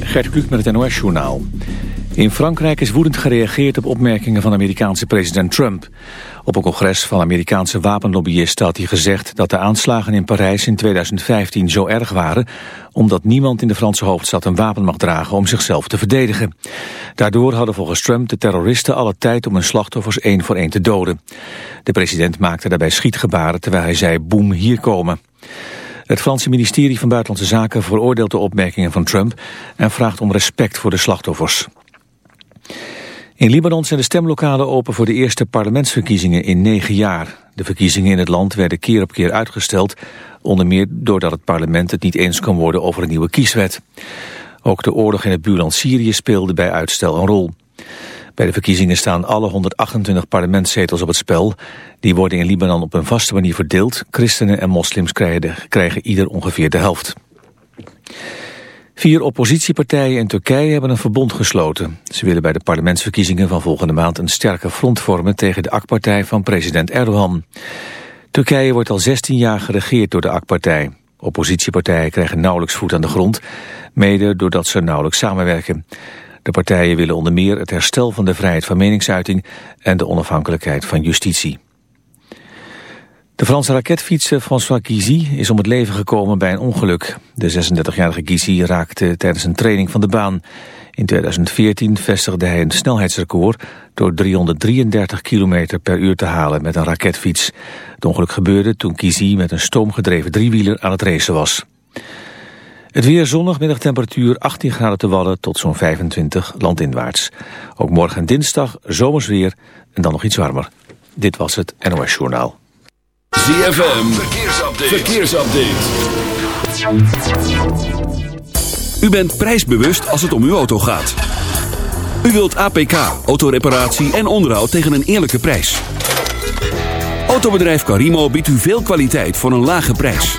Gert Kluk met het NOS-journaal. In Frankrijk is woedend gereageerd op opmerkingen van Amerikaanse president Trump. Op een congres van Amerikaanse wapenlobbyisten had hij gezegd dat de aanslagen in Parijs in 2015 zo erg waren, omdat niemand in de Franse hoofdstad een wapen mag dragen om zichzelf te verdedigen. Daardoor hadden volgens Trump de terroristen alle tijd om hun slachtoffers één voor één te doden. De president maakte daarbij schietgebaren terwijl hij zei boem hier komen. Het Franse ministerie van Buitenlandse Zaken veroordeelt de opmerkingen van Trump en vraagt om respect voor de slachtoffers. In Libanon zijn de stemlokalen open voor de eerste parlementsverkiezingen in negen jaar. De verkiezingen in het land werden keer op keer uitgesteld, onder meer doordat het parlement het niet eens kan worden over een nieuwe kieswet. Ook de oorlog in het buurland Syrië speelde bij uitstel een rol. Bij de verkiezingen staan alle 128 parlementszetels op het spel. Die worden in Libanon op een vaste manier verdeeld. Christenen en moslims krijgen, ieder ongeveer de helft. Vier oppositiepartijen in Turkije hebben een verbond gesloten. Ze willen bij de parlementsverkiezingen van volgende maand een sterke front vormen tegen de AK-partij van president Erdogan. Turkije wordt al 16 jaar geregeerd door de AK-partij. Oppositiepartijen krijgen nauwelijks voet aan de grond, mede doordat ze nauwelijks samenwerken. De partijen willen onder meer het herstel van de vrijheid van meningsuiting en de onafhankelijkheid van justitie. De Franse raketfietser François Guizy is om het leven gekomen bij een ongeluk. De 36-jarige Guizy raakte tijdens een training van de baan. In 2014 vestigde hij een snelheidsrecord door 333 km per uur te halen met een raketfiets. Het ongeluk gebeurde toen Guizy met een stoomgedreven driewieler aan het racen was. Het weer zonnig, middagtemperatuur 18 graden te Wadden tot zo'n 25 landinwaarts. Ook morgen en dinsdag zomers weer en dan nog iets warmer. Dit was het NOS Journaal. ZFM, verkeersupdate. verkeersupdate. U bent prijsbewust als het om uw auto gaat. U wilt APK, autoreparatie en onderhoud tegen een eerlijke prijs. Autobedrijf Carimo biedt u veel kwaliteit voor een lage prijs.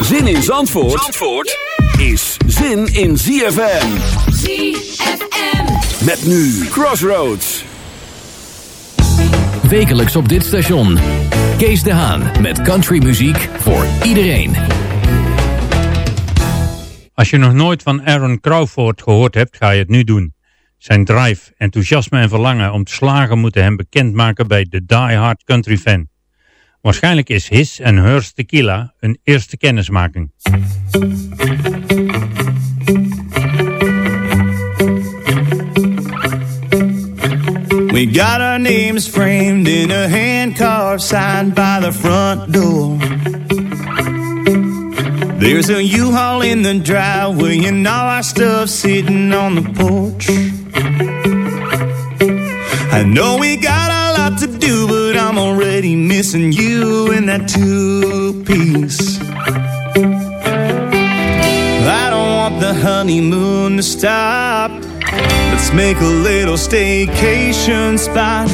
Zin in Zandvoort, Zandvoort is zin in ZFM. ZFM. Met nu Crossroads. Wekelijks op dit station. Kees de Haan met countrymuziek voor iedereen. Als je nog nooit van Aaron Crawford gehoord hebt, ga je het nu doen. Zijn drive, enthousiasme en verlangen om te slagen moeten hem bekendmaken bij de die-hard country fan. Waarschijnlijk is His en Hers Tequila een eerste kennismaking. We got our names framed in a handcarved sign by the front door. There's a U-Haul in the driveway and all our stuff sitting on the porch. I know we got a lot to do, I'm already missing you in that two-piece. I don't want the honeymoon to stop. Let's make a little staycation spot.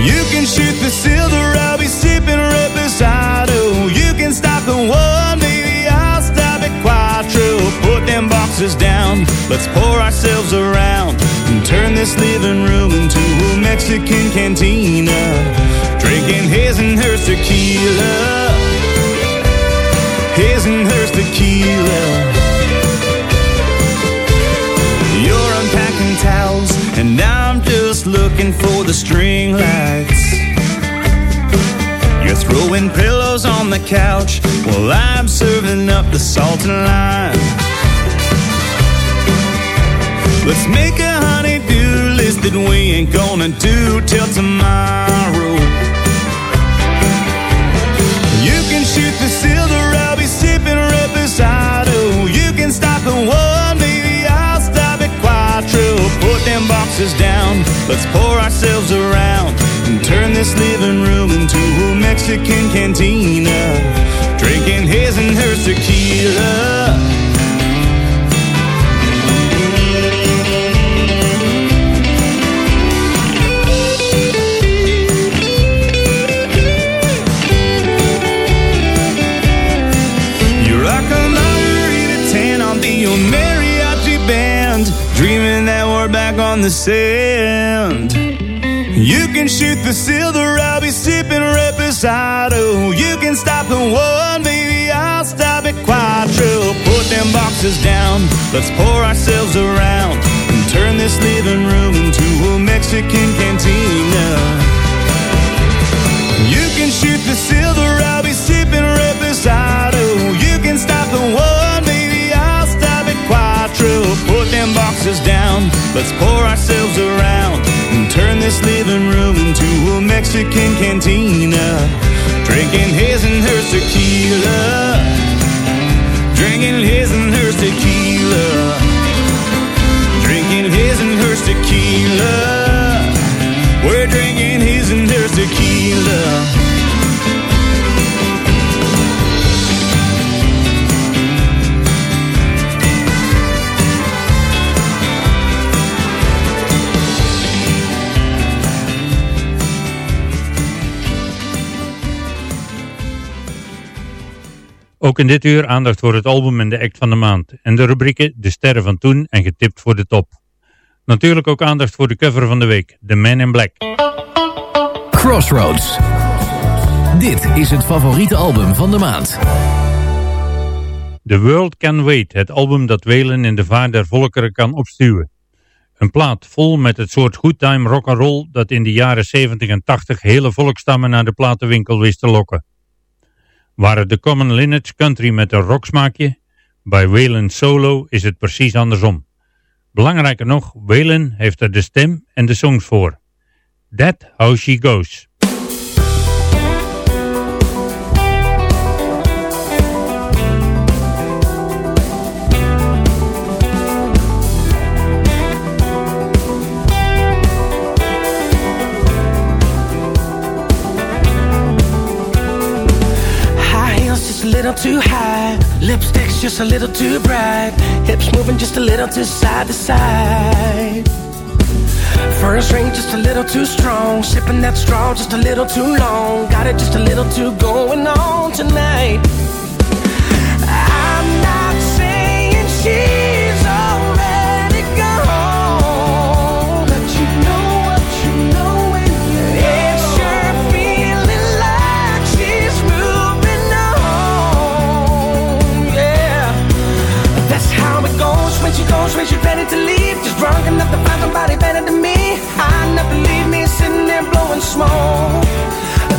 You can shoot the silver, I'll be sipping. Oh, you can stop at one, maybe I'll stop at Quattro. Put them boxes down, let's pour ourselves around and turn this living room into a Mexican cantina. Drinking his and hers tequila, his and hers tequila. You're unpacking towels, and I'm just looking for the string lights. You're throwing pillows on the couch while I'm serving up the salt and lime. Let's make a honey-do list that we ain't gonna do till tomorrow. Let's pour ourselves around and turn this living room into a Mexican cantina. Drinking his and hers tequila. The sand. You can shoot the silver, I'll be sipping reposado. You can stop the one, baby, I'll stop at quattro. Put them boxes down, let's pour ourselves around and turn this living room into a Mexican cantina. You can shoot the silver, I'll be sipping reposado. You can stop the one, Them boxes down Let's pour ourselves around and turn this living room into a Mexican cantina. Drinking his and hers tequila. Drinking his and hers tequila. Drinking his and hers tequila. We're drinking his and hers tequila. Ook in dit uur aandacht voor het album en de act van de maand. En de rubrieken De Sterren van Toen en Getipt voor de Top. Natuurlijk ook aandacht voor de cover van de week, The Man in Black. Crossroads. Dit is het favoriete album van de maand. The World Can Wait, het album dat Welen in de vaart der volkeren kan opstuwen. Een plaat vol met het soort good time rock'n'roll dat in de jaren 70 en 80 hele volkstammen naar de platenwinkel wist te lokken. Waar de Common Lineage country met een rocksmaakje, bij Waylon Solo is het precies andersom. Belangrijker nog, Waylon heeft er de stem en de songs voor. That How She Goes. Little too high. Lipstick's just a little too bright. Hips moving just a little too side to side. First ring just a little too strong. Sipping that straw just a little too long. Got it just a little too going on tonight. When she's ready to leave. Just drunk enough to find somebody better than me. I never leave me sitting there blowing smoke.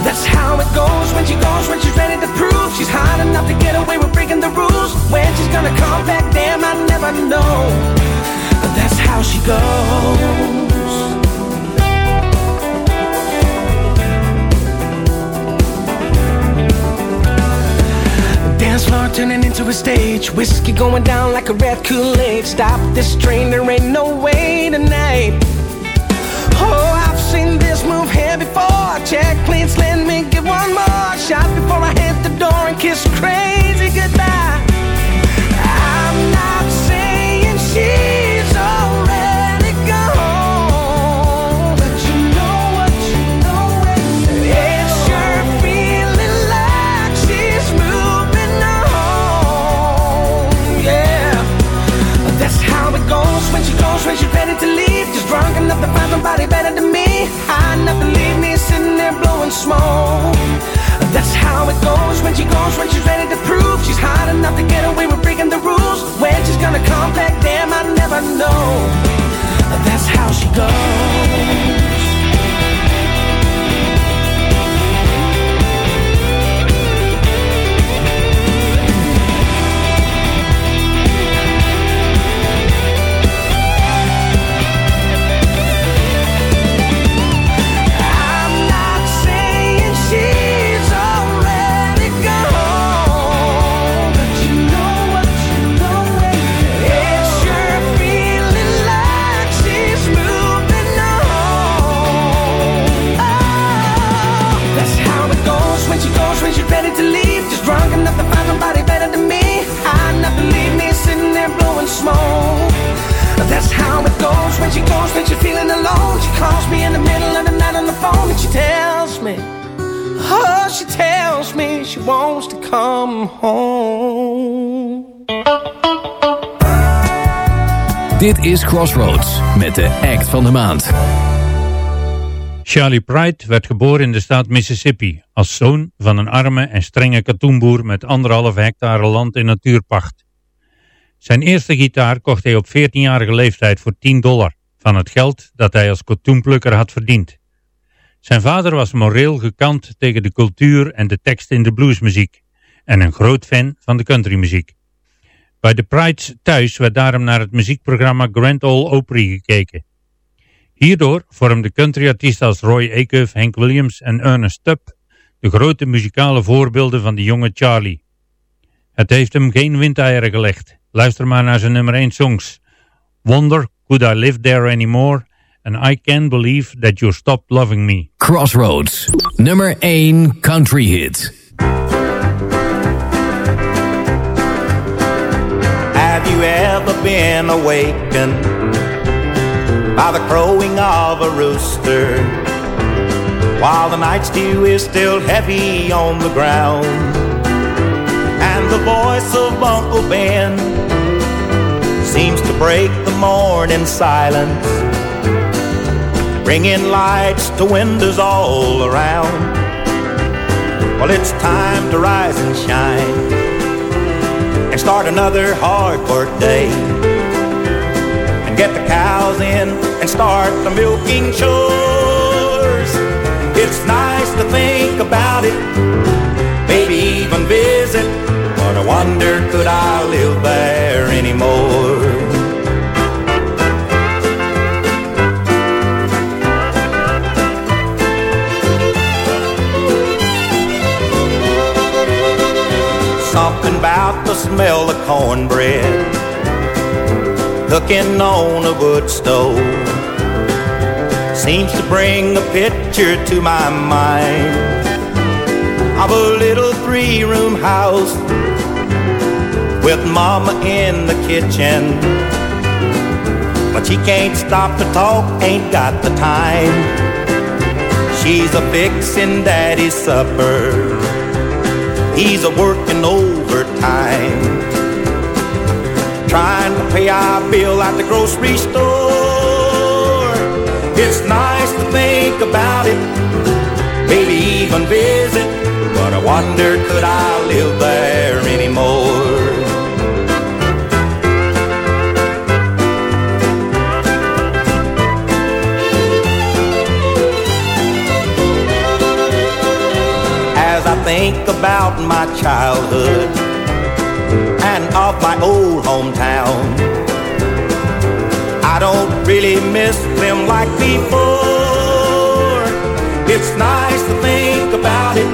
That's how it goes when she goes, when she's ready to prove she's hot enough to get away with breaking the rules. When she's gonna come back, damn, I never know. But that's how she goes. Dance floor turning into a stage. Whiskey going down like a red Kool-Aid. Stop this train, there ain't no way tonight. Oh, I've seen this move here before. Check, please let me get one more shot before I hit the door and kiss crazy goodbye. leave me sitting there blowing smoke. That's how it goes when she goes, when she's ready to prove she's hot enough to get away with breaking the rules. When she's gonna come back, damn, I never know. That's how she goes. small. That's how it goes when she goes, when she's feeling alone. She calls me in the middle of the night on the phone and she tells me, oh, she tells me she wants to come home. Dit is Crossroads met de act van de maand. Charlie Pride werd geboren in de staat Mississippi als zoon van een arme en strenge katoenboer met anderhalf hectare land in natuurpacht. Zijn eerste gitaar kocht hij op 14-jarige leeftijd voor 10 dollar van het geld dat hij als katoenplukker had verdiend. Zijn vader was moreel gekant tegen de cultuur en de tekst in de bluesmuziek en een groot fan van de countrymuziek. Bij de Prides thuis werd daarom naar het muziekprogramma Grand Ole Opry gekeken. Hierdoor vormden countryartiesten als Roy Acuff, Hank Williams en Ernest Tubb de grote muzikale voorbeelden van de jonge Charlie. Het heeft hem geen windeieren gelegd. Luister maar naar zijn nummer 1 songs. Wonder, Could I Live There Anymore? And I Can't Believe That You Stopped Loving Me. Crossroads, nummer 1 country hit. Have you ever been awakened by the crowing of a rooster while the night dew is still heavy on the ground and the voice of Uncle Ben seems to break the morning silence bringing lights to windows all around well it's time to rise and shine and start another hard work day. And get the cows in and start the milking chores. It's nice to think about it, maybe even visit. But I wonder, could I live there anymore? The smell of cornbread. Cooking on a wood stove seems to bring a picture to my mind of a little three-room house with mama in the kitchen. But she can't stop to talk ain't got the time. She's a fixin' daddy's supper He's a working overtime, trying to pay our bill at the grocery store. It's nice to think about it, maybe even visit, but I wonder could I live there anymore? Think about my childhood and of my old hometown. I don't really miss them like before. It's nice to think about it,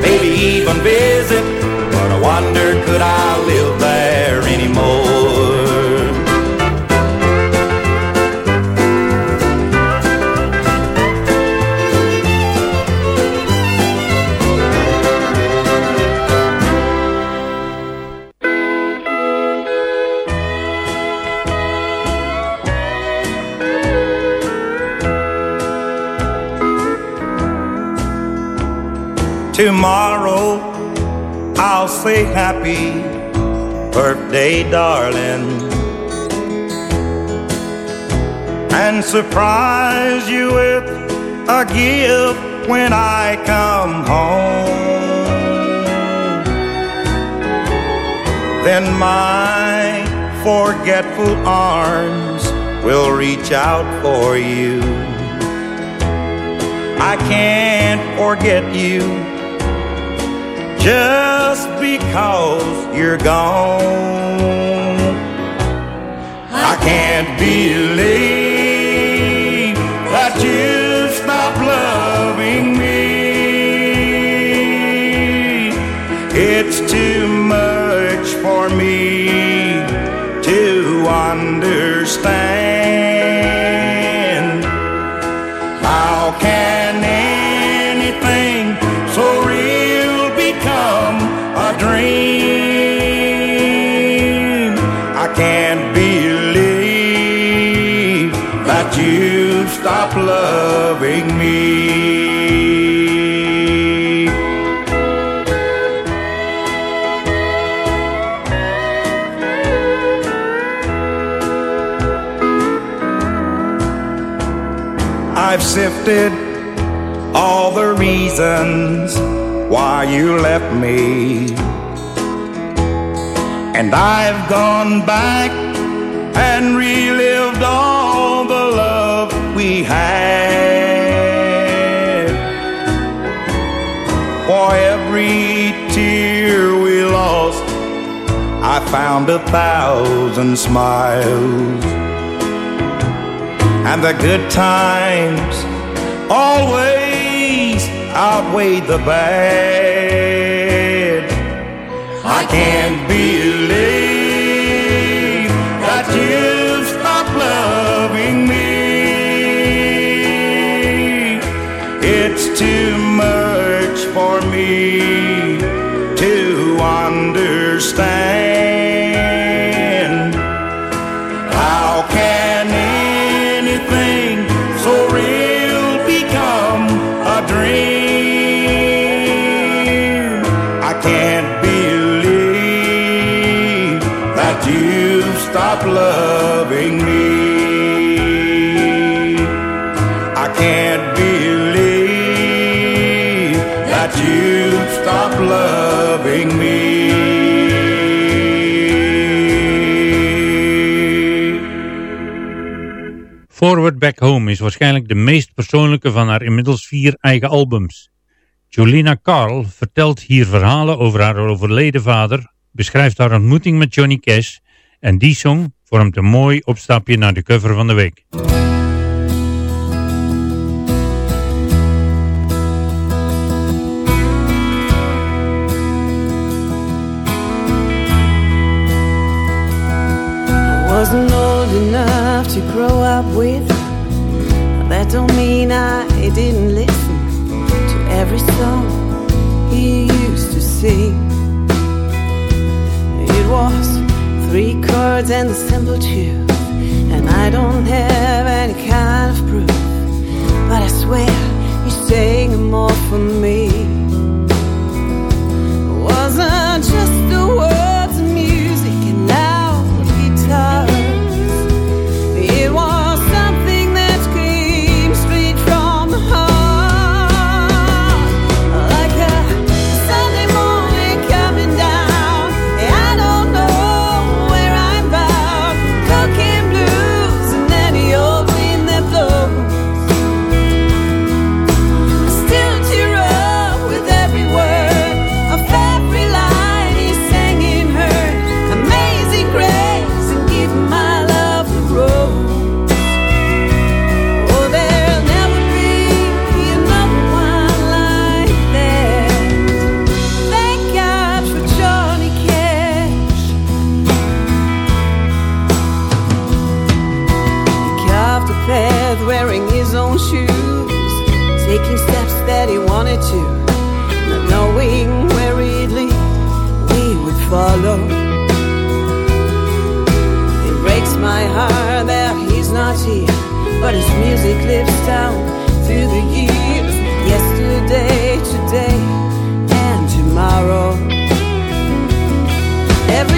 maybe even visit, but I wonder could I live there anymore? Tomorrow I'll say happy birthday, darling, and surprise you with a gift when I come home. Then my forgetful arms will reach out for you. I can't forget you just because you're gone. I can't believe All the reasons why you left me. And I've gone back and relived all the love we had. For every tear we lost, I found a thousand smiles. And the good times always outweigh the bad. I can't believe that you stopped loving me. It's too much for me I can't believe that you've stopped loving me. Forward Back Home is waarschijnlijk de meest persoonlijke van haar inmiddels vier eigen albums. Jolina Carl vertelt hier verhalen over haar overleden vader, beschrijft haar ontmoeting met Johnny Cash en die song vormt een mooi opstapje naar de cover van de week. To grow up with. That don't mean I didn't listen to every song he used to sing. It was three chords and a simple tune, and I don't have any kind of proof. But I swear he sang more for me. To, not knowing where he'd lead, we would follow. It breaks my heart that he's not here, but his music lives down through the years, yesterday, today, and tomorrow. Every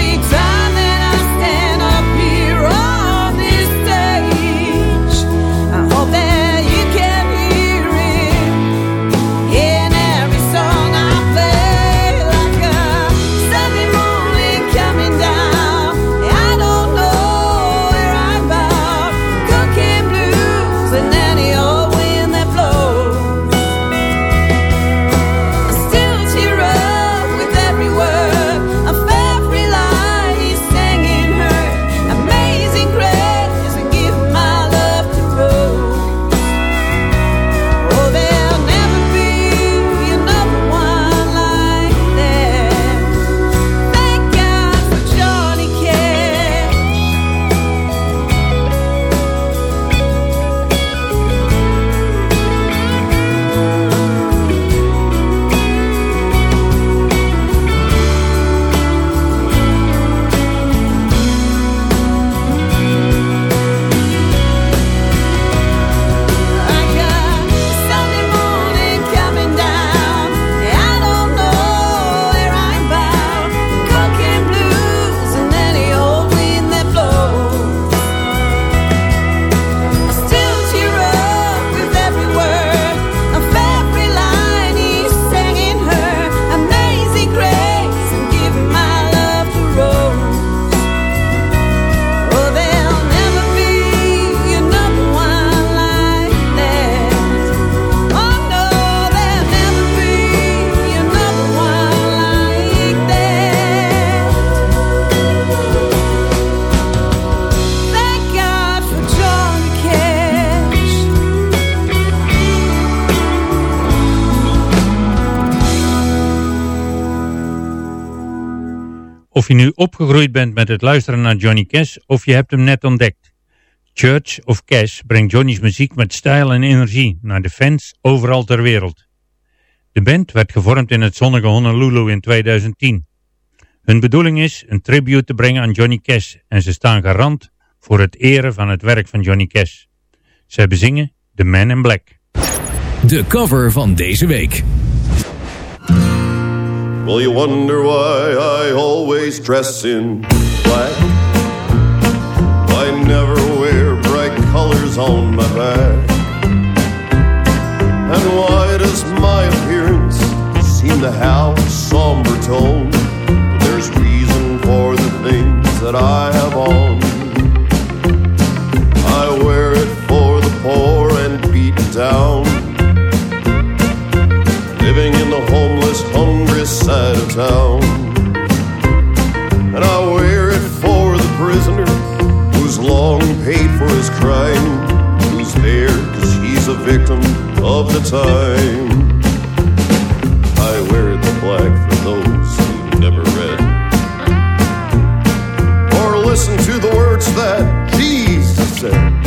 je nu opgegroeid bent met het luisteren naar Johnny Cash of je hebt hem net ontdekt. Church of Cash brengt Johnny's muziek met stijl en energie naar de fans overal ter wereld. De band werd gevormd in het zonnige Honolulu in 2010. Hun bedoeling is een tribute te brengen aan Johnny Cash en ze staan garant voor het eren van het werk van Johnny Cash. Ze bezingen The Man in Black. De cover van deze week. Well, you wonder why I always dress in black. I never wear bright colors on my back. And why does my appearance seem to have a somber tone? There's reason for the things that I have on. I wear it for the poor and beaten down. Side of town. And I wear it for the prisoner who's long paid for his crime, who's there because he's a victim of the time. I wear the black for those who never read or listen to the words that Jesus said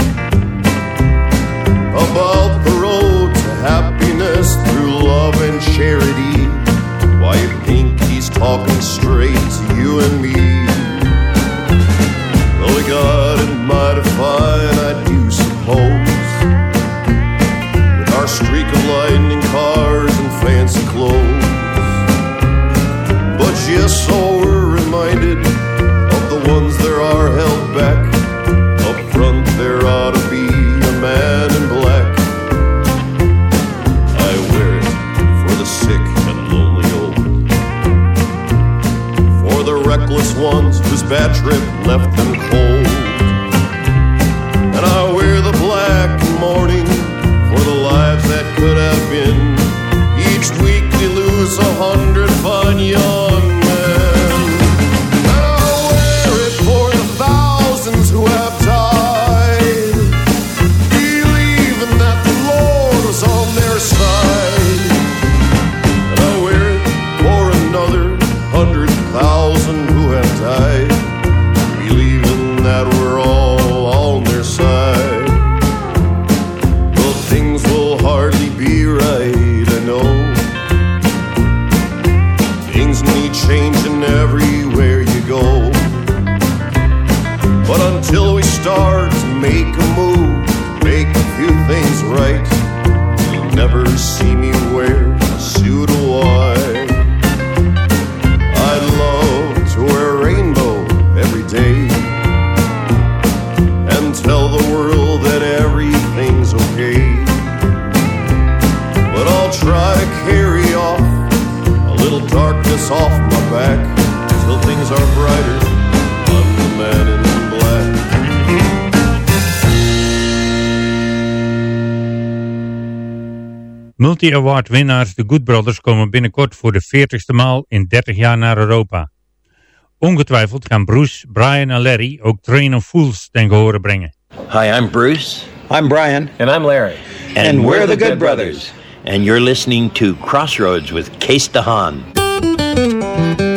carry off a little darkness off my back till things are brighter. I'm the man in black. Multi-award winnaars The Good Brothers komen binnenkort voor de 40ste maal in 30 jaar naar Europa. Ongetwijfeld gaan Bruce, Brian en Larry ook Train of Fools ten gehore brengen. Hi, I'm Bruce. I'm Brian. And I'm Larry. And, we're, the, Good, Brothers. And you're listening to Crossroads with Case DeHaan.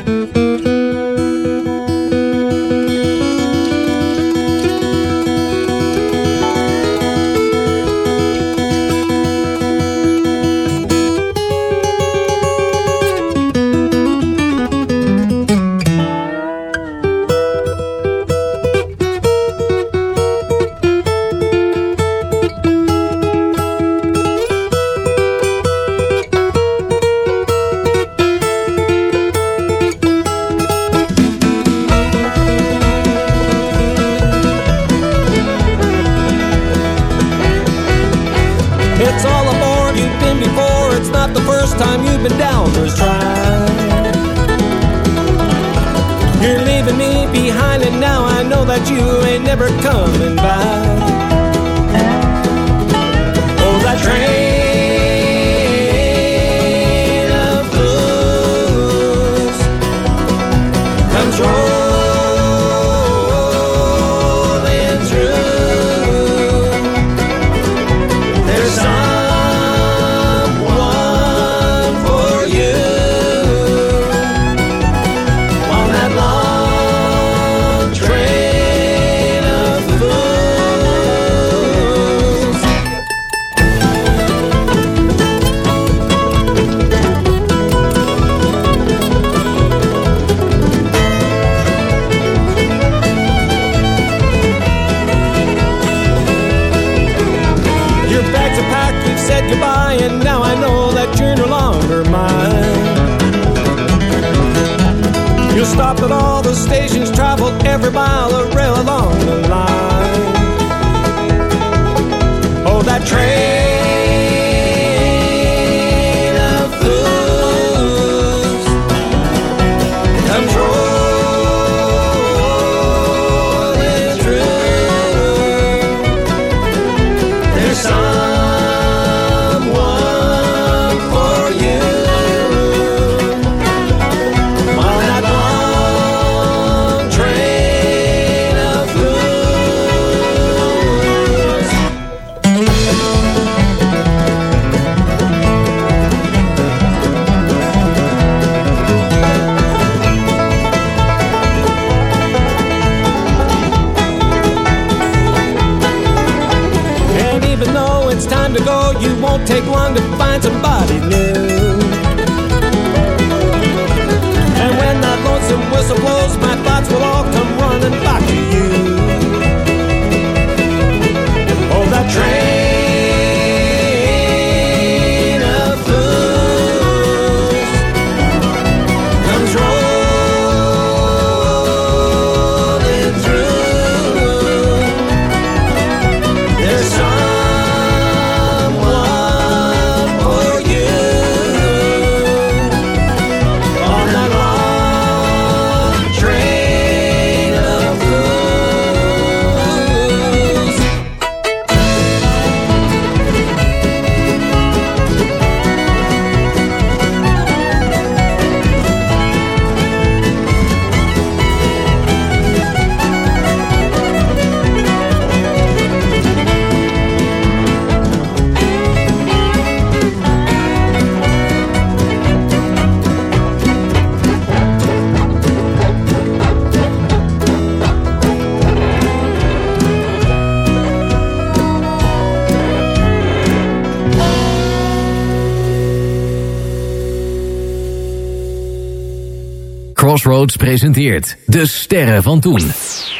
Presenteert De Sterren van Toen.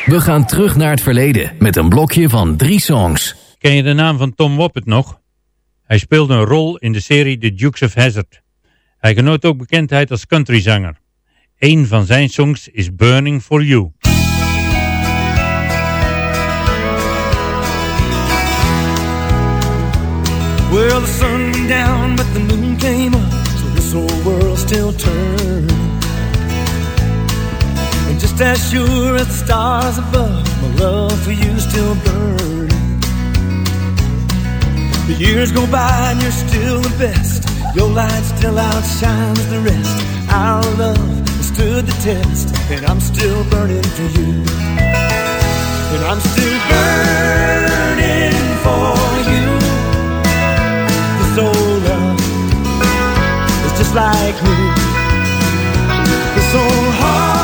We gaan terug naar het verleden met een blokje van drie songs. Ken je de naam van Tom Woppet nog? Hij speelde een rol in de serie The Dukes of Hazzard. Hij genoot ook bekendheid als countryzanger. Een van zijn songs is Burning for You. Well, the sun went down, but the moon came up, so this world still turned. Just as sure as the stars above, my love for you still burning. The years go by and you're still the best. Your light still outshines the rest. Our love stood the test, and I'm still burning for you. And I'm still burning for you. This old love is just like me. This old heart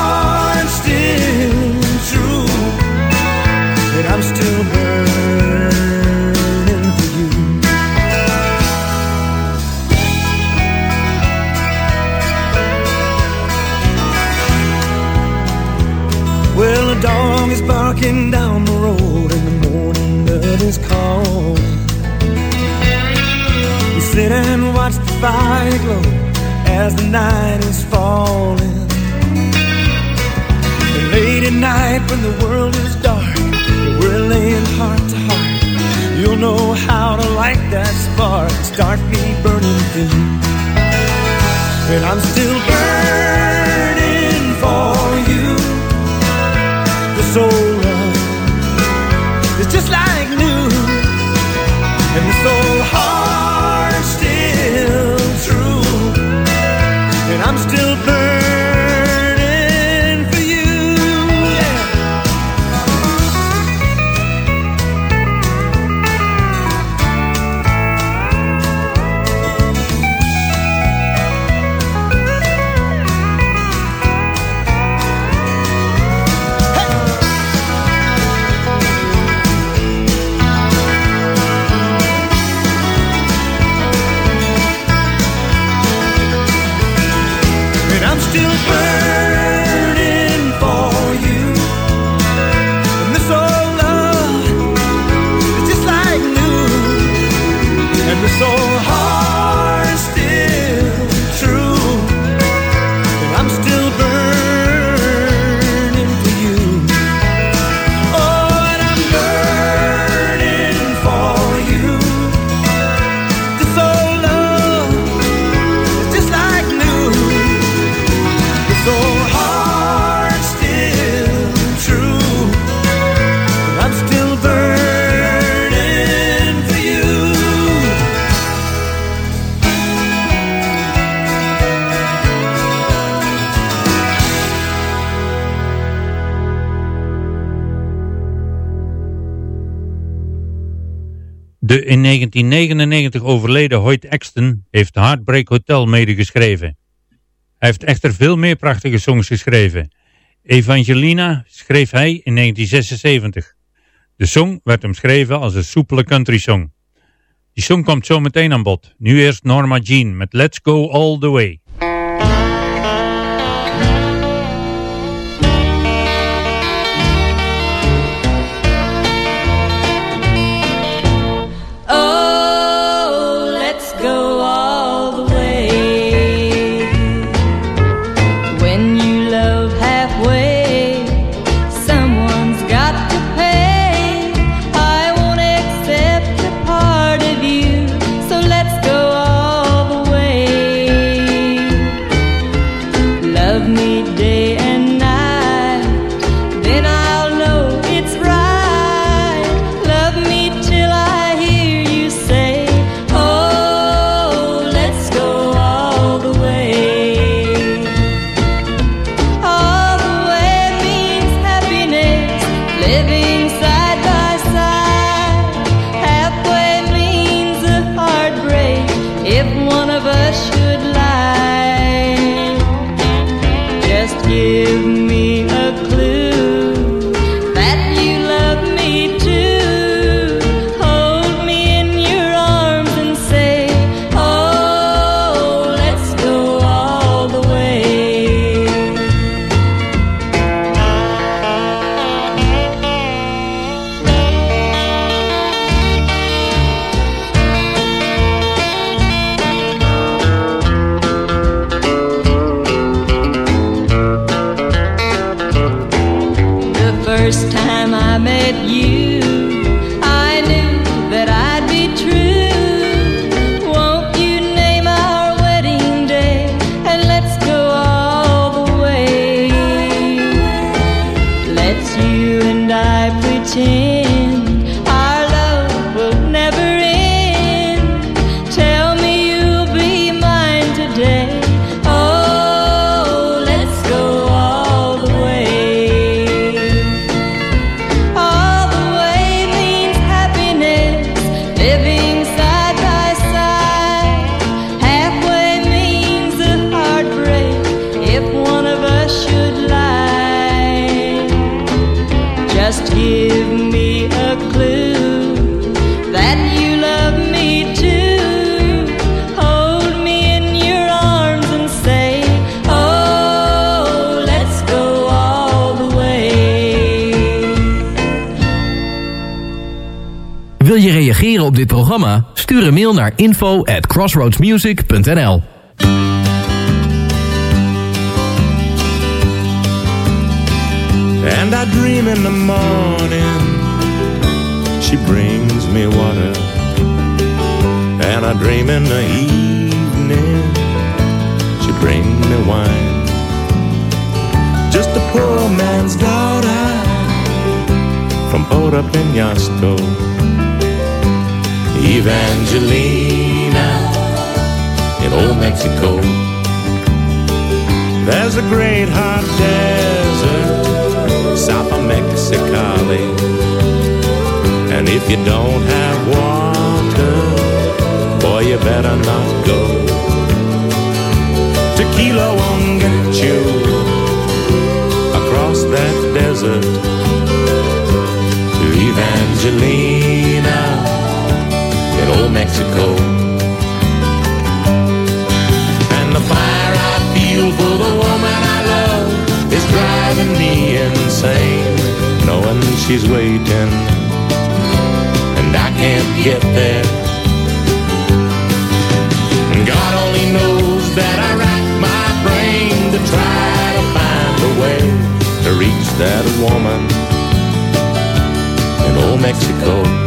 In 1999 overleden Hoyt Axton heeft Heartbreak Hotel medegeschreven. Hij heeft echter veel meer prachtige songs geschreven. Evangelina schreef hij in 1976. De song werd omschreven als een soepele country song. Die song komt zo meteen aan bod. Nu eerst Norma Jean met Let's Go All The Way. Info at crossroadsmusic.nl And I dream in the morning, she brings me water. And I dream in the evening, she brings me wine. Just a poor man's daughter from Puerto Penasco. Evangelina in old Mexico. There's a great hot desert south of Mexicali. And if you don't have water, boy, you better not go. Tequila won't get you across that desert to Evangelina in old Mexico. Driving me insane, knowing she's waiting, and I can't get there. And God only knows that I rack my brain to try to find a way to reach that woman in old Mexico.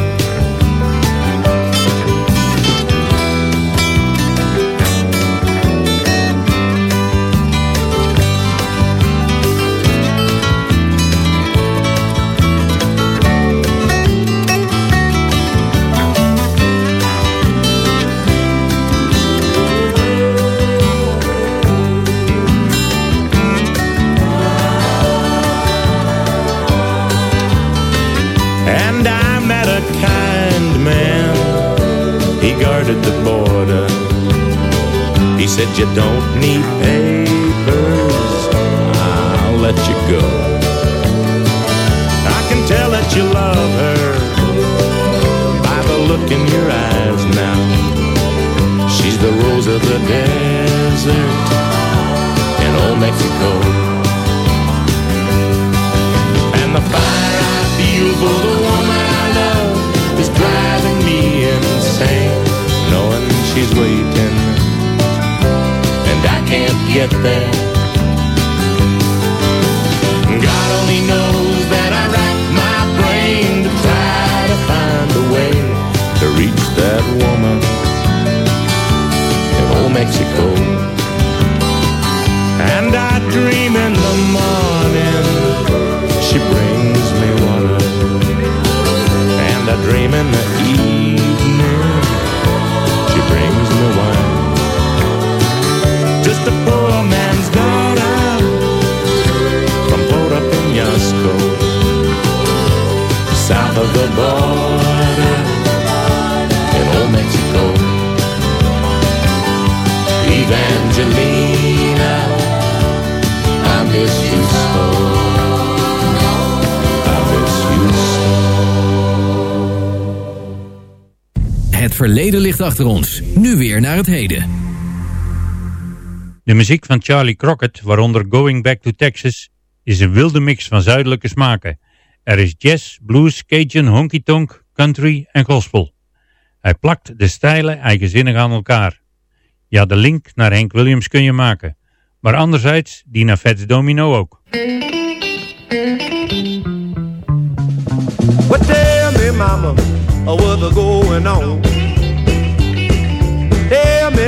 You don't need papers, I'll let you go. I can tell that you love her by the look in your eyes now. She's the rose of the desert in old Mexico. And the fire I feel for the woman I love is driving me insane, knowing she's waiting get there. God only knows that I rack my brain to try to find a way to reach that woman in old Mexico. And I dream in the morning she brings me water, and I dream in the south of the border in old Mexico. Evangelina, I miss you so. I miss you so. Het verleden ligt achter ons. Nu weer naar het heden. De muziek van Charlie Crockett, waaronder Going Back to Texas, is een wilde mix van zuidelijke smaken. Er is jazz, blues, cajun, honky-tonk, country en gospel. Hij plakt de stijlen eigenzinnig aan elkaar. Ja, de link naar Hank Williams kun je maken. Maar anderzijds die naar Fats Domino ook. Well, tell mama, what's going on?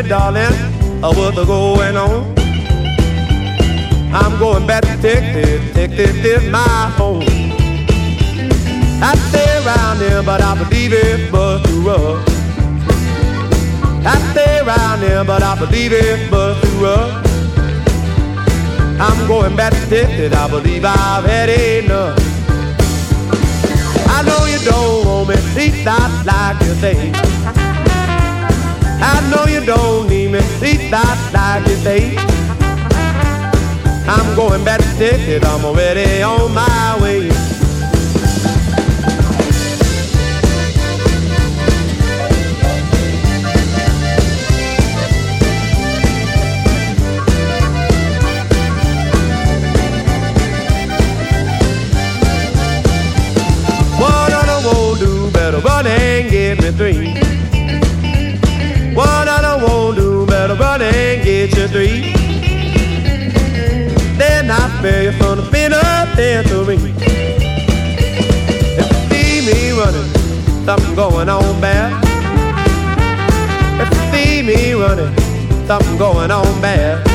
Darling, what's going on? I'm going back to my. I stay around here, but I believe it but too rough. I stay around here, but I believe it but too rough. I'm going back to Texas, I believe I've had enough. I know you don't want me, please not like you say. I know you don't need me, please not like you say. I'm going back to Texas, I'm already on my way. Better run and get me three. What I don't want do, better run and get you three. Then I spare you from the penitentiary. If you see me running, something going on bad. If you see me running, something going on bad.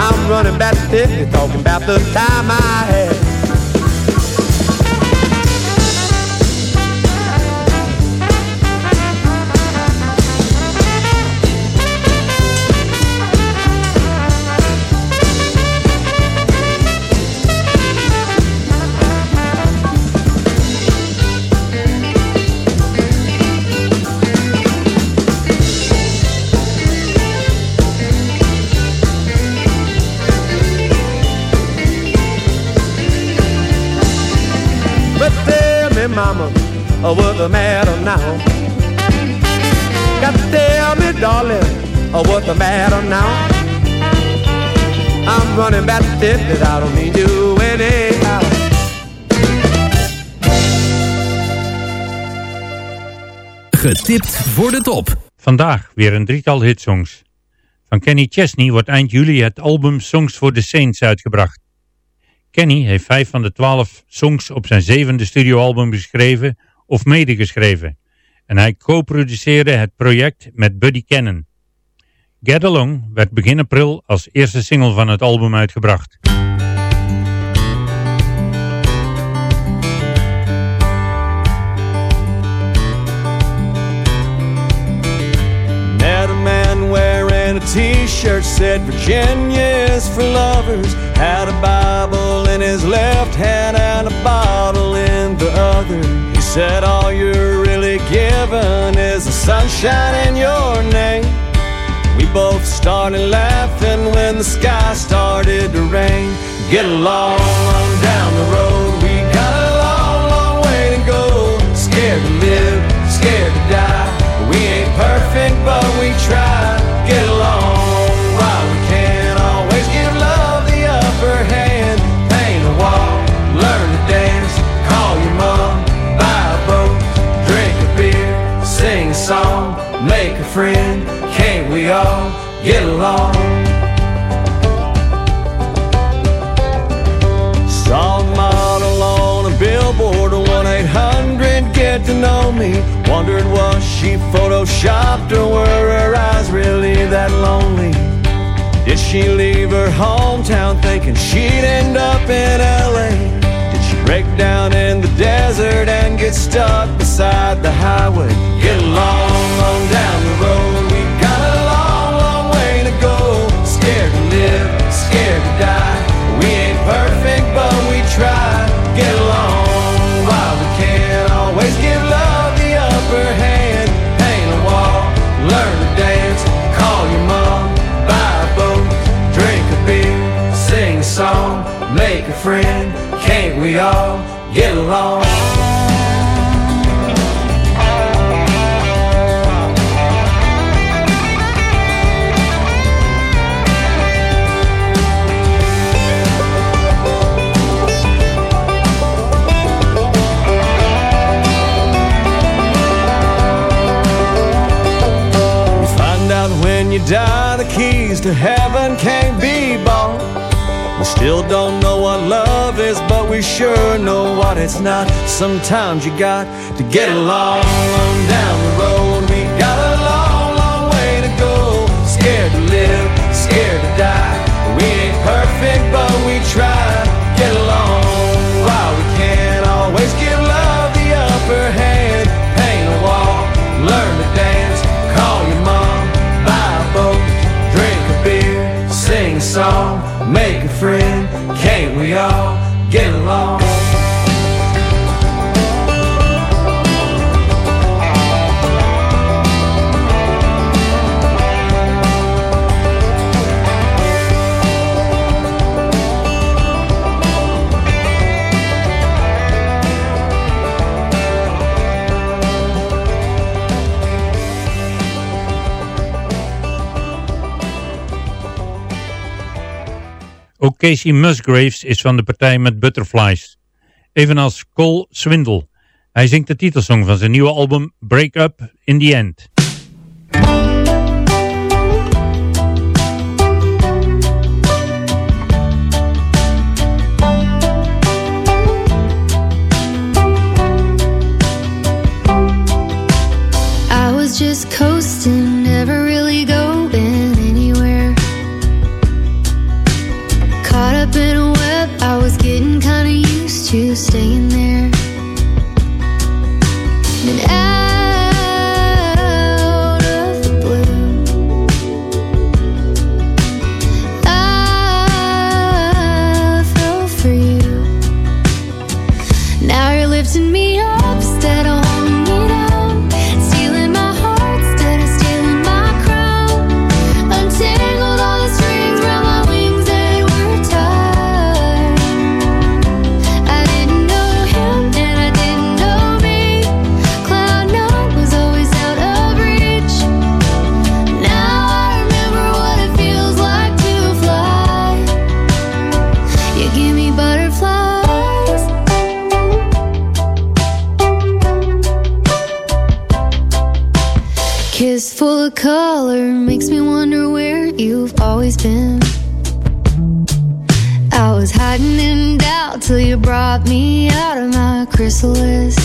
I'm running back to Texas, talking about the time I had. Mama, what's the matter now? Got to tell me, darling, what's the matter now? I'm running back to Texas, I don't need you anyhow. Getipt voor de top. Vandaag weer een drietal hitsongs. Van Kenny Chesney wordt eind juli het album Songs for the Saints uitgebracht. Kenny heeft vijf van de twaalf songs op zijn zevende studioalbum geschreven of medegeschreven. En hij co-produceerde het project met Buddy Cannon. Get Along werd begin april als eerste single van het album uitgebracht. Wearing a t-shirt said Virginia is for lovers Had a Bible in his left hand and a bottle in the other He said all you're really given is the sunshine in your name We both started laughing when the sky started to rain. Get along on down the road. We got a long, long way to go. Scared to live, scared to die. We ain't perfect, but we try. Get along while we can. Always give love the upper hand. Paint a wall, learn to dance. Call your mom, buy a boat, drink a beer, sing a song, make a friend. Can't we all get along? Saw a model on a billboard, 1 800 get to know me. Wondered was she photoshopped or hometown thinking she'd end up in LA? Did she break down in the desert and get stuck beside the highway? Get along on down the road. We all get along? You find out when you die, the keys to heaven can't be bought. Still don't know what love is, but we sure know what it's not. Sometimes you got to get along on down the road. We got a long, long way to go. Scared to live, scared to die. We ain't perfect, but we try. Get along while we can. Always give love the upper hand. Paint a wall, learn to dance. Call your mom, buy a boat, drink a beer, sing a song, we all get along? Ook Casey Musgraves is van de partij met Butterflies. Evenals Cole Swindle. Hij zingt de titelsong van zijn nieuwe album Break Up in the End. Staying there. My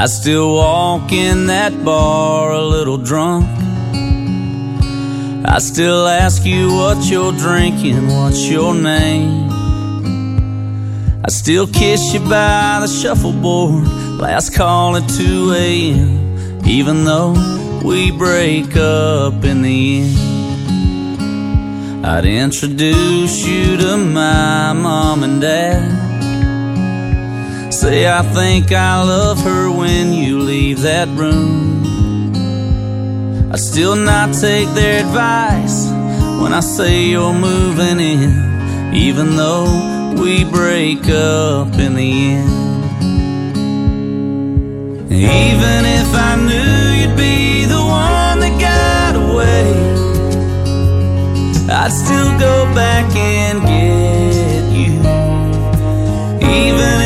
I still walk in that bar a little drunk. I still ask you what you're drinking, what's your name. I still kiss you by the shuffleboard, last call at 2 a.m., even though we break up in the end. I'd introduce you to my mom and dad. Say I think I love her when you leave that room. I still not take their advice when I say you're moving in, even though we break up in the end. Even if I knew you'd be the one that got away, I'd still go back and get you. Even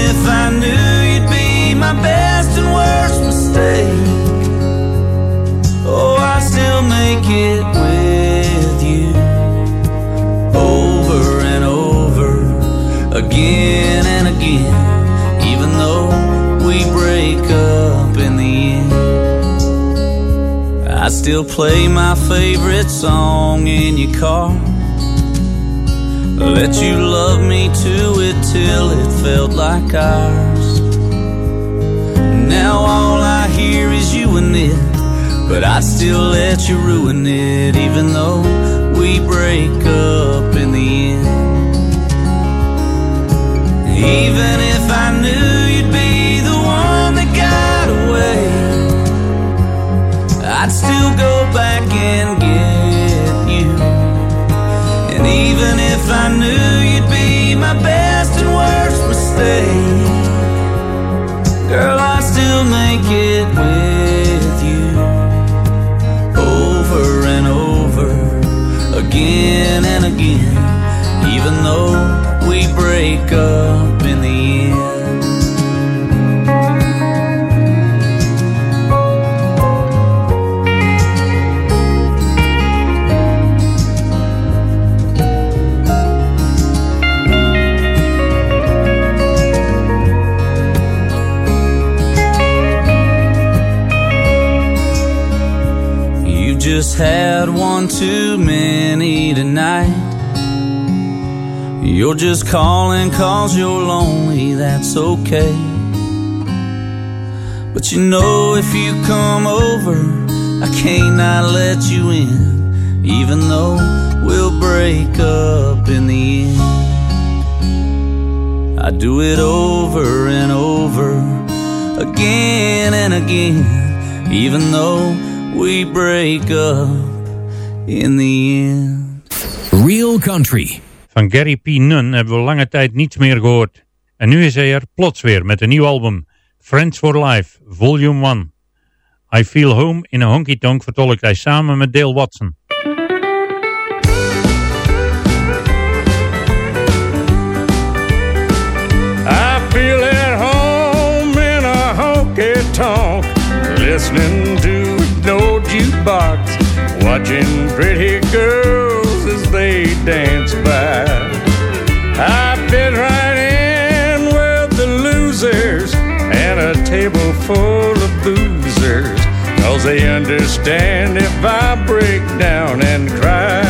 it with you over and over again and again. Even though we break up in the end, I still play my favorite song in your car. Let you love me to it till it felt like ours. Now all I but I'd still let you ruin it, even though we break up had one too many tonight. You're just calling cause you're lonely, that's okay. But you know if you come over, I can't not let you in, even though we'll break up in the end. I do it over and over again and again, even though we break up in the end. Real Country. Van Gary P. Nunn hebben we lange tijd niets meer gehoord. En nu is hij er plots weer met een nieuw album. Friends for Life, Volume 1. I Feel Home in a Honky Tonk vertolkt hij samen met Dale Watson. I feel at home in a honky tonk, listening jukebox, watching pretty girls as they dance by. I fit right in with the losers and a table full of boozers, cause they understand if I break down and cry.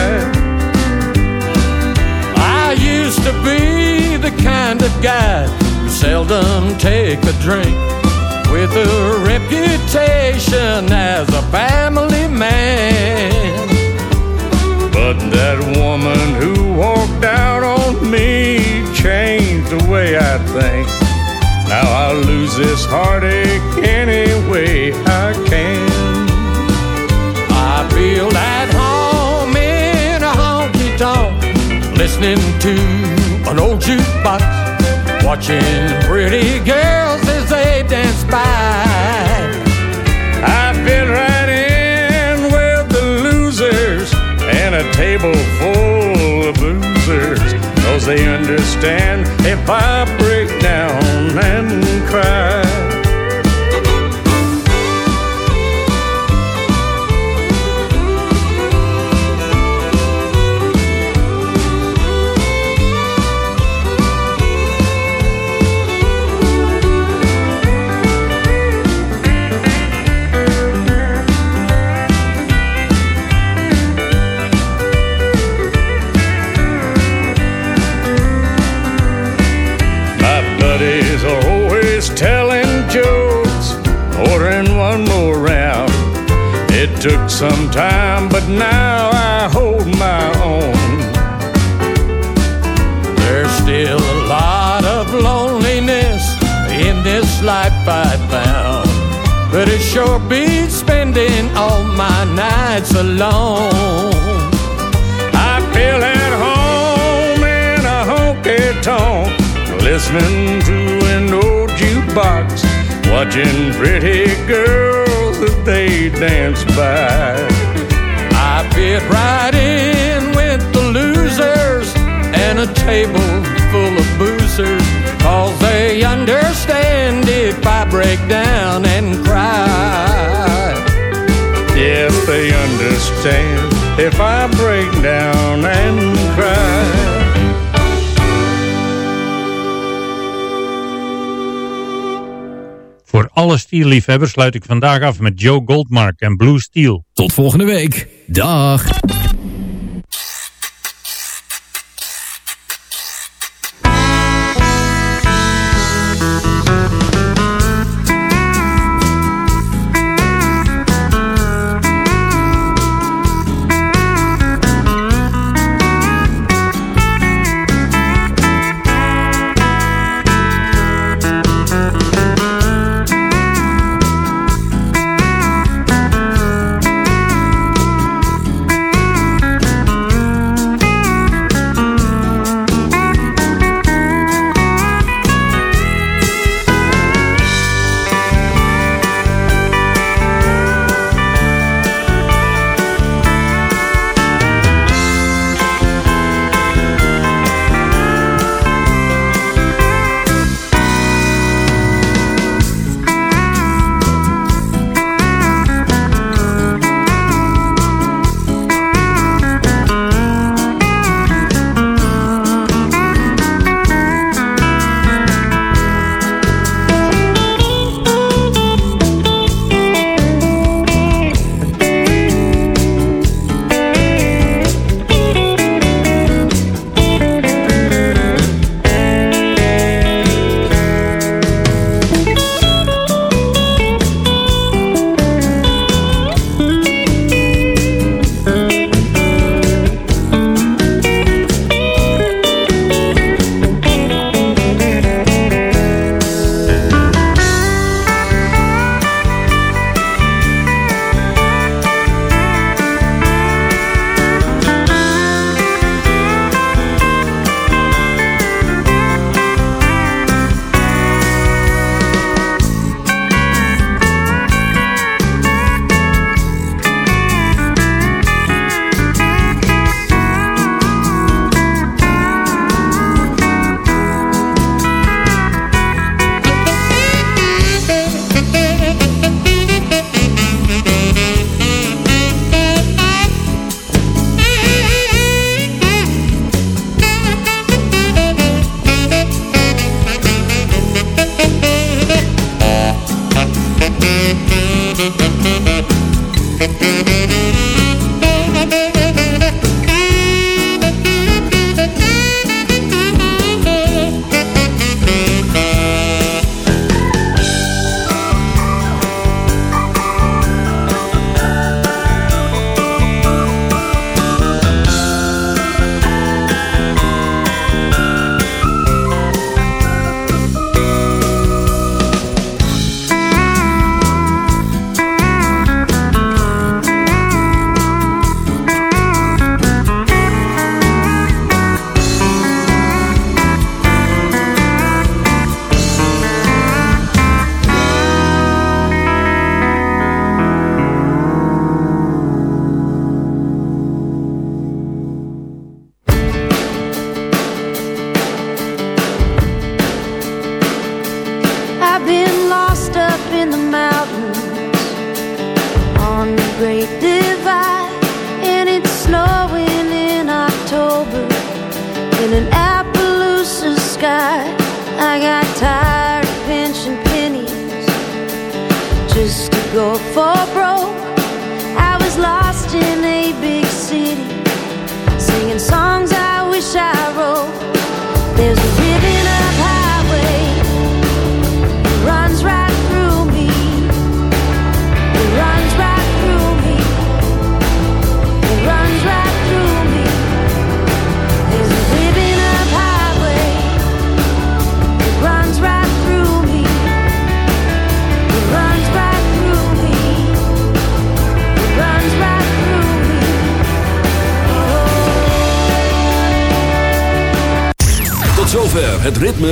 I used to be the kind of guy who seldom take a drink with a reputation as a family man. But that woman who walked out on me changed the way I think. Now I'll lose this heartache any way I can. I feel at home in a honky tonk, listening to an old jukebox, watching pretty girls by. I fit right in with the losers and a table full of boozers. Cause they understand if I break down and cry. One more round. It took some time, but now I hold my own. There's still a lot of loneliness in this life I found. But it sure beats spending all my nights alone. I feel at home in a honky tonk, listening to an old jukebox, watching pretty girls as they dance by. I fit right in with the losers and a table full of boozers. Cause they understand if I break down and cry. Yes, they understand if I break down and cry. Alle stierliefhebbers sluit ik vandaag af met Joe Goldmark en Blue Steel. Tot volgende week. Dag.